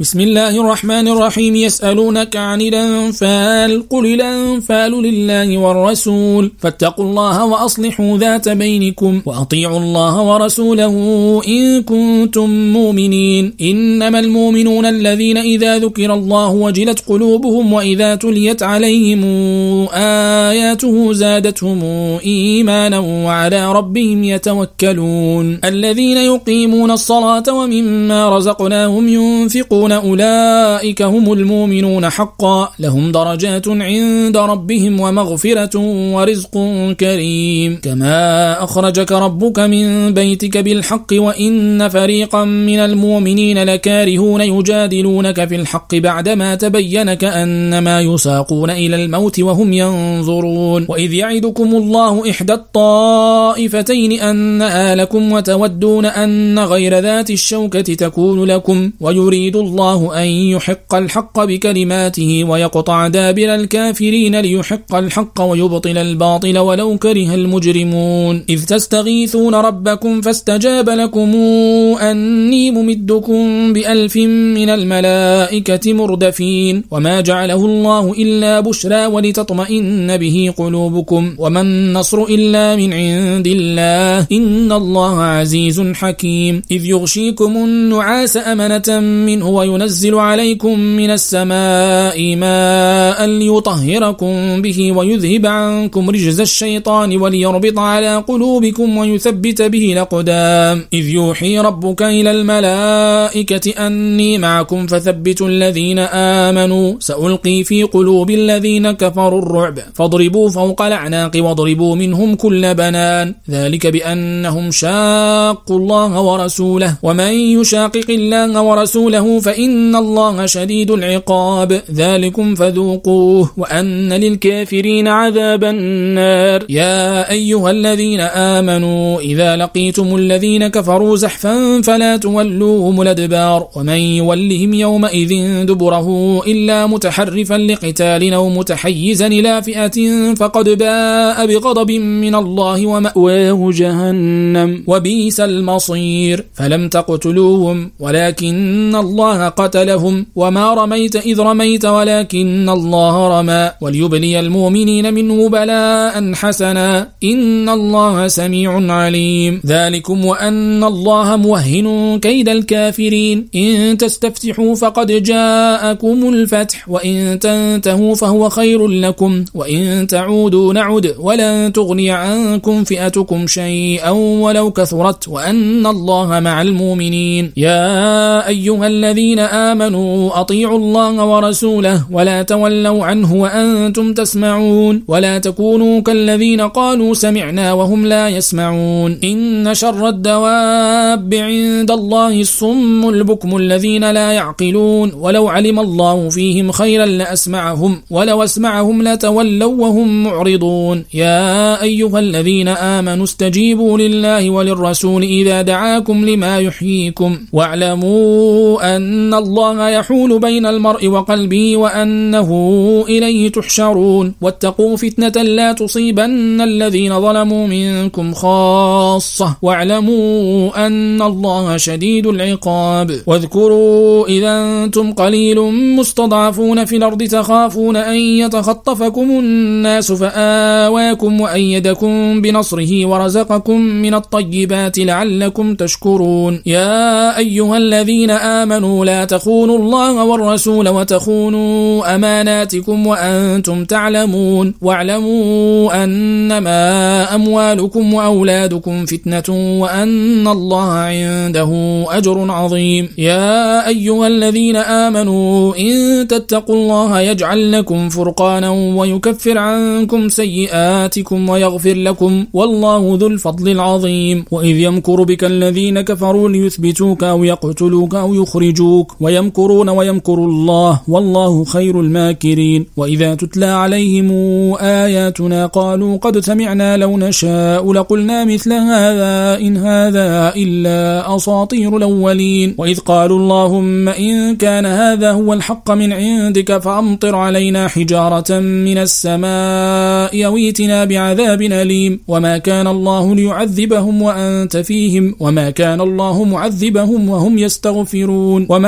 بسم الله الرحمن الرحيم. يسألونك عن الأنفال قل الأنفال لله والرسول. فاتقوا الله وأصلحوا ذات بينكم وأطيعوا الله ورسوله إن كنتم مؤمنين. إنما المؤمنون الذين إذا ذكر الله وجلت قلوبهم وإذا تليت عليهم آياته زادتهم إيمانا وعلى ربهم يتوكلون. الذين يقيمون الصلاة ومما رزقناهم ينفقون يتقون أولئك هم المؤمنون حقا لهم درجات عند ربهم ومغفرة ورزق كريم. كما أخرجك ربك من بيتك بالحق وإن فريقا من المؤمنين لكارهون يجادلونك في الحق بعدما تبين كأنما يساقون إلى الموت وهم ينظرون. وإذ يعدكم الله إحدى الطائفتين أنها لكم وتودون أن غير ذات الشوكة تكون لكم ويريد الله الله أن يحق الحق بكلماته ويقطع دابر الكافرين ليحق الحق ويبطل الباطل ولو كره المجرمون. إذ تستغيثون ربكم فاستجاب لكم أني ممدكم بألف من الملائكة مردفين. وما جعله الله إلا بشرى ولتطمئن به قلوبكم. وما النصر إلا من عند الله. إن الله عزيز حكيم. إذ يغشيكم النعاس أمنة منه وينزل عليكم من السماء ماء ليطهركم به ويذهب عنكم رجز الشيطان وليربط على قلوبكم ويثبت به الأقدام. إذ يوحي ربك إلى الملائكة أني معكم فثبتوا الذين آمنوا. سألقي في قلوب الذين كفروا الرعب. فاضربوا فوق الأعناق واضربوا منهم كل بنان. ذلك بأنهم شاقوا الله ورسوله. ومن يشاقق الله ورسوله فإن إن الله شديد العقاب. ذلكم فذوقوه وأن للكافرين عذاب النار. يا أيها الذين آمنوا إذا لقيتم الذين كفروا زحفا فلا تولوهم الأدبار. ومن يولهم يومئذ دبره إلا متحرفا لقتال أو متحيزا إلى فئة فقد باء بغضب من الله ومأواه جهنم. وبيس المصير. فلم تقتلوهم ولكن الله قتلهم وما رميت إذ رميت ولكن الله رمى وليبلي المؤمنين منه بلاء حسنا إن الله سميع عليم. ذلكم وأن الله موهن كيد الكافرين. إن تستفتحوا فقد جاءكم الفتح وإن تنتهوا فهو خير لكم وإن تعودوا نعد ولن تغني عنكم فئتكم شيئا ولو كثرت وأن الله مع المؤمنين. يا أيها الذين آمنوا أطيعوا الله ورسوله ولا تولوا عنه وأنتم تسمعون ولا تكونوا كالذين قالوا سمعنا وهم لا يسمعون إن شر الدواب عند الله الصم البكم الذين لا يعقلون ولو علم الله فيهم خيرا لأسمعهم ولو أسمعهم لتولوا وهم معرضون يا أيها الذين آمنوا استجيبوا لله وللرسول إذا دعاكم لما يحييكم واعلموا أن الله يحول بين المرء وقلبه وأنه إليه تحشرون واتقوا فتنة لا تصيبن الذين ظلموا منكم خاصة واعلموا أن الله شديد العقاب واذكروا إذا أنتم قليل مستضعفون في الأرض تخافون أن يتخطفكم الناس فآواكم وأيدكم بنصره ورزقكم من الطيبات لعلكم تشكرون يا أيها الذين آمنوا لا تخونوا الله والرسول وتخونوا أماناتكم وأنتم تعلمون واعلموا أنما أموالكم وأولادكم فتنة وأن الله عنده أجر عظيم. يا أيها الذين آمنوا إن تتقوا الله يجعل لكم فرقانا ويكفر عنكم سيئاتكم ويغفر لكم والله ذو الفضل العظيم. وإذ يمكر بك الذين كفروا ليثبتوك أو يقتلوك أو يخرجوك ويمكرون ويمكر الله والله خير الماكرين وإذا تتلى عليهم آياتنا قالوا قد سمعنا لو نشاء لقلنا مثل هذا إن هذا إلا أساطير الأولين وإذ قالوا اللهم إن كان هذا هو الحق من عندك فأمطر علينا حجارة من السماء أويتنا بعذاب أليم وما كان الله ليعذبهم وأنت فيهم وما كان الله معذبهم وهم يستغفرون وما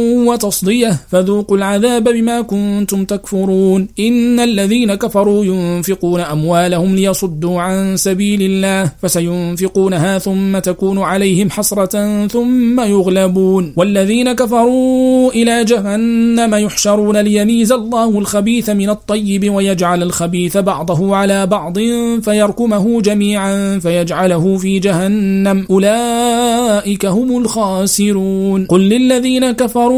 وتصديه فذوقوا العذاب بما كنتم تكفرون. إن الذين كفروا ينفقون أموالهم ليصدوا عن سبيل الله فسينفقونها ثم تكون عليهم حسرة ثم يغلبون. والذين كفروا إلى جهنم يحشرون ليميز الله الخبيث من الطيب ويجعل الخبيث بعضه على بعض فيركمه جميعا فيجعله في جهنم. أولئك هم الخاسرون. قل للذين كفروا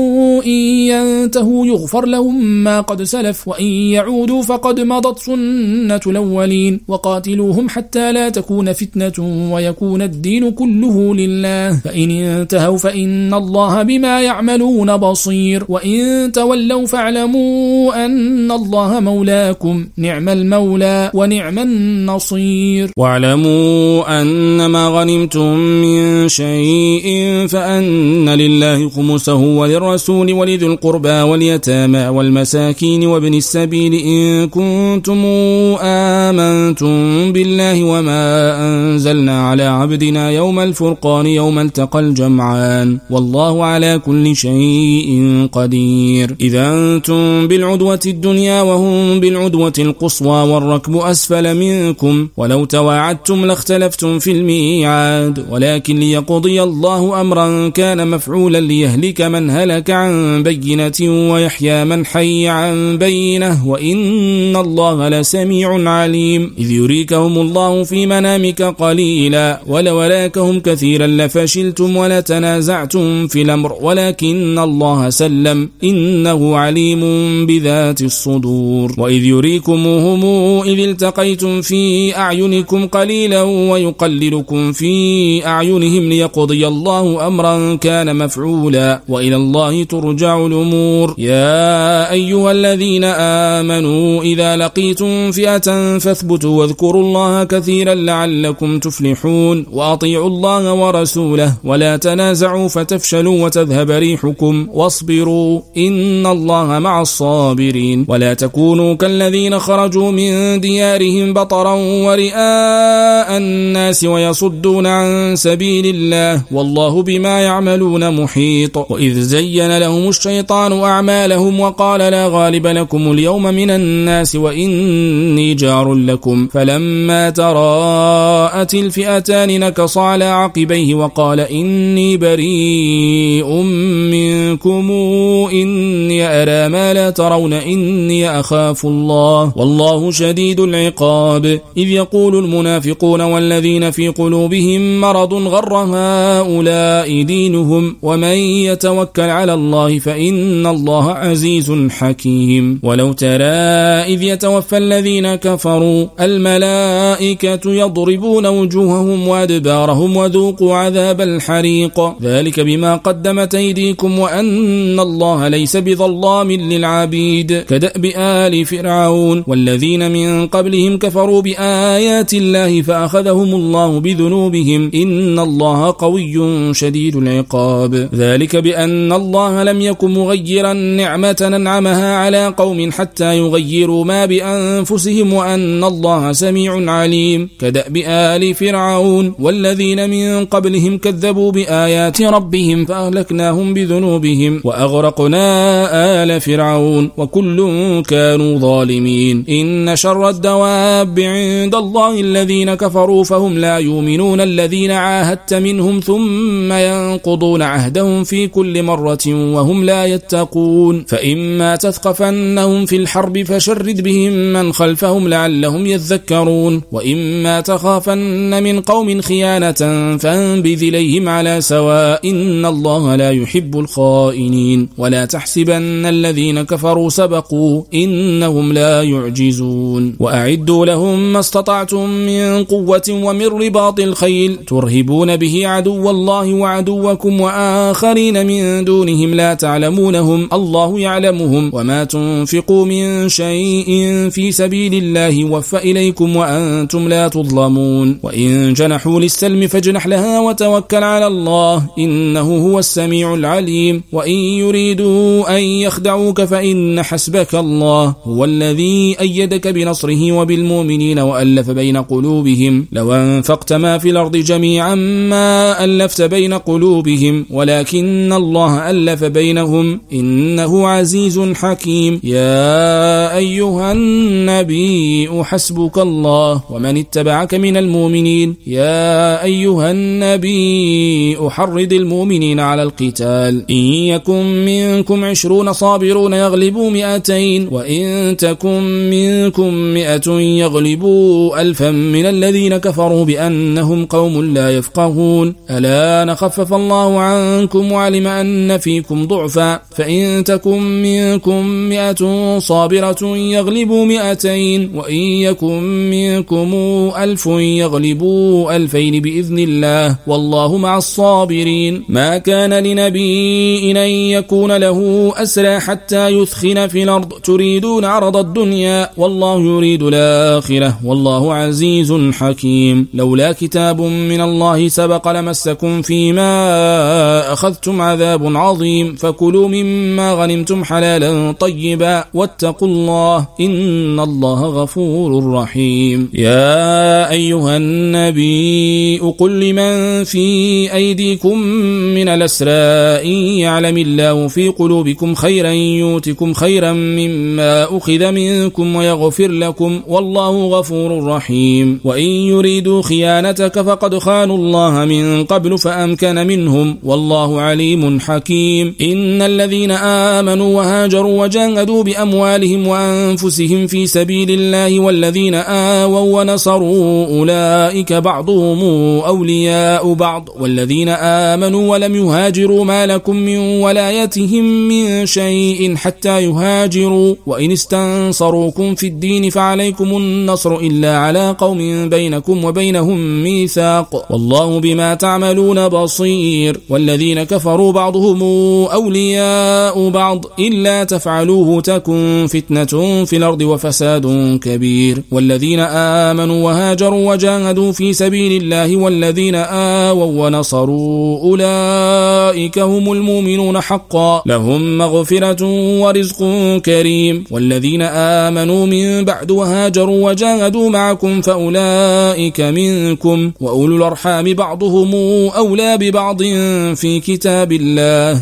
إن ينتهوا يغفر لهم ما قد سلف وإن يعودوا فقد مضت سنة الأولين وقاتلوهم حتى لا تكون فتنة ويكون الدين كله لله. فإن انتهوا فإن الله بما يعملون بصير. وإن تولوا فاعلموا أن الله مولاكم. نعم المولى ونعم النصير. واعلموا أن ما غنمتم من شيء فأن لله خمسه وللرسول ولذي القربى واليتامى والمساكين وابن السبيل إن كنتم آمنتم بالله وما أنزلنا على عبدنا يوم الفرقان يوم التقى الجمعان والله على كل شيء قدير إذا أنتم بالعدوة الدنيا وهم بالعدوة القصوى والركب أسفل منكم ولو تواعدتم لاختلفتم في الميعاد ولكن ليقضي الله أمرا كان مفعولا ليهلك من هلك عن بينة ويحيى من حي عن بينة وإن الله لسميع عليم. إذ يريكهم الله في منامك قليلا ولولاكهم كثيرا لفشلتم ولتنازعتم في الأمر ولكن الله سلم إنه عليم بذات الصدور. وإذ يريكمهم إذ التقيتم في أعينكم قليلا ويقللكم في أعينهم ليقضي الله أمرا كان مفعولا. وإلى الله ترجع الأمور. يا أيها الذين آمنوا إذا لقيتم فئة فاثبتوا واذكروا الله كثيرا لعلكم تفلحون. وأطيعوا الله ورسوله ولا تنازعوا فتفشلوا وتذهب ريحكم. واصبروا إن الله مع الصابرين. ولا تكونوا كالذين خرجوا من ديارهم بطرا ورئاء الناس ويصدون عن سبيل الله. والله بما يعملون محيط. وإذ زين لهم الشيطان أعمالهم وقال لا غالب لكم اليوم من الناس وإني جار لكم. فلما تراءت الفئتان نكص على عقبيه وقال إني بريء منكم إني أرى ما لا ترون إني أخاف الله. والله شديد العقاب. إذ يقول المنافقون والذين في قلوبهم مرض غر هؤلاء دينهم ومن يتوكل على الله فإن الله عزيز حكيم. ولو ترى إذ يتوفى الذين كفروا الملائكة يضربون وجوههم وأدبارهم وذوقوا عذاب الحريق. ذلك بما قدمت أيديكم وأن الله ليس بظلام للعبيد. كدأب آل فرعون والذين من قبلهم كفروا بآيات الله فأخذهم الله بذنوبهم إن الله قوي شديد العقاب. ذلك بأن الله لم يكن مغيرا نعمة ننعمها على قوم حتى يغيروا ما بأنفسهم وأن الله سميع عليم. كدأب آل فرعون والذين من قبلهم كذبوا بآيات ربهم فأهلكناهم بذنوبهم وأغرقنا آل فرعون وكل كانوا ظالمين. إن شر الدواب عند الله الذين كفروا فهم لا يؤمنون الذين عاهدت منهم ثم ينقضون عهدهم في كل مرة وهم لا يتقون. فإما تثقفنهم في الحرب فشرد بهم من خلفهم لعلهم يذكرون. وإما تخافن من قوم خيانة فانبذ إليهم على سواء إن الله لا يحب الخائنين. ولا تحسبن الذين كفروا سبقوا إنهم لا يعجزون. وأعدوا لهم ما استطعتم من قوة ومن رباط الخيل. ترهبون به عدو الله وعدوكم وآخرين من من دونهم لا تعلمونهم الله يعلمهم وما تنفقوا من شيء في سبيل الله وفى إليكم وأنتم لا تظلمون. وإن جنحوا للسلم فاجنح لها وتوكل على الله إنه هو السميع العليم. وإن يريدوا أن يخدعوك فإن حسبك الله. هو الذي أيدك بنصره وبالمؤمنين وألف بين قلوبهم. لو أنفقت ما في الأرض جميعا ما ألفت بين قلوبهم. ولكن الله ألف بينهم إنه عزيز حكيم. يا أيها النبي حسبك الله ومن اتبعك من المؤمنين. يا أيها النبي أحرد المؤمنين على القتال. إن يكن منكم عشرون صابرون يغلبوا مئتين وإن تكن منكم مئة يغلبوا ألفا من الذين كفروا بأنهم قوم لا يفقهون. ألا نخفف الله عنكم وعلم أن فيكم ضعفا فإن تكن منكم مئة صابرة يغلبوا مئتين وإن يكن منكم ألف يغلبوا ألفين بإذن الله والله مع الصابرين. ما كان لنبي أن يكون له أسرى حتى يثخن في الأرض. تريدون عرض الدنيا والله يريد الآخرة والله عزيز حكيم. لولا كتاب من الله سبق لمسكم فيما أخذتم عذاب عظيم فكلوا مما غنمتم حلالا طيبا واتقوا الله إن الله غفور رحيم. يا أيها النبي قل لمن في أيديكم من الأسراء يعلم الله في قلوبكم خيرا يوتكم خيرا مما أخذ منكم ويغفر لكم والله غفور رحيم. وإن يريدوا خيانتك فقد خانوا الله من قبل فأمكن منهم والله عليم حكيم. إن الذين آمنوا وهاجروا وجاهدوا بأموالهم وأنفسهم في سبيل الله والذين آووا ونصروا أولئك بعضهم أولياء بعض. والذين آمنوا ولم يهاجروا ما لكم من ولايتهم من شيء حتى يهاجروا. وإن استنصروكم في الدين فعليكم النصر إلا على قوم بينكم وبينهم ميثاق. والله بما تعملون بصير. والذين كفروا بعضهم أولياء بعض إلا تفعلوه تكن فتنة في الأرض وفساد كبير. والذين آمنوا وهاجروا وجاهدوا في سبيل الله والذين آووا ونصروا أولئك هم المؤمنون حقا. لهم مغفرة ورزق كريم. والذين آمنوا من بعد وهاجروا وجاهدوا معكم فأولئك منكم. وأولو الأرحام بعضهم أولى ببعض في كتاب الله.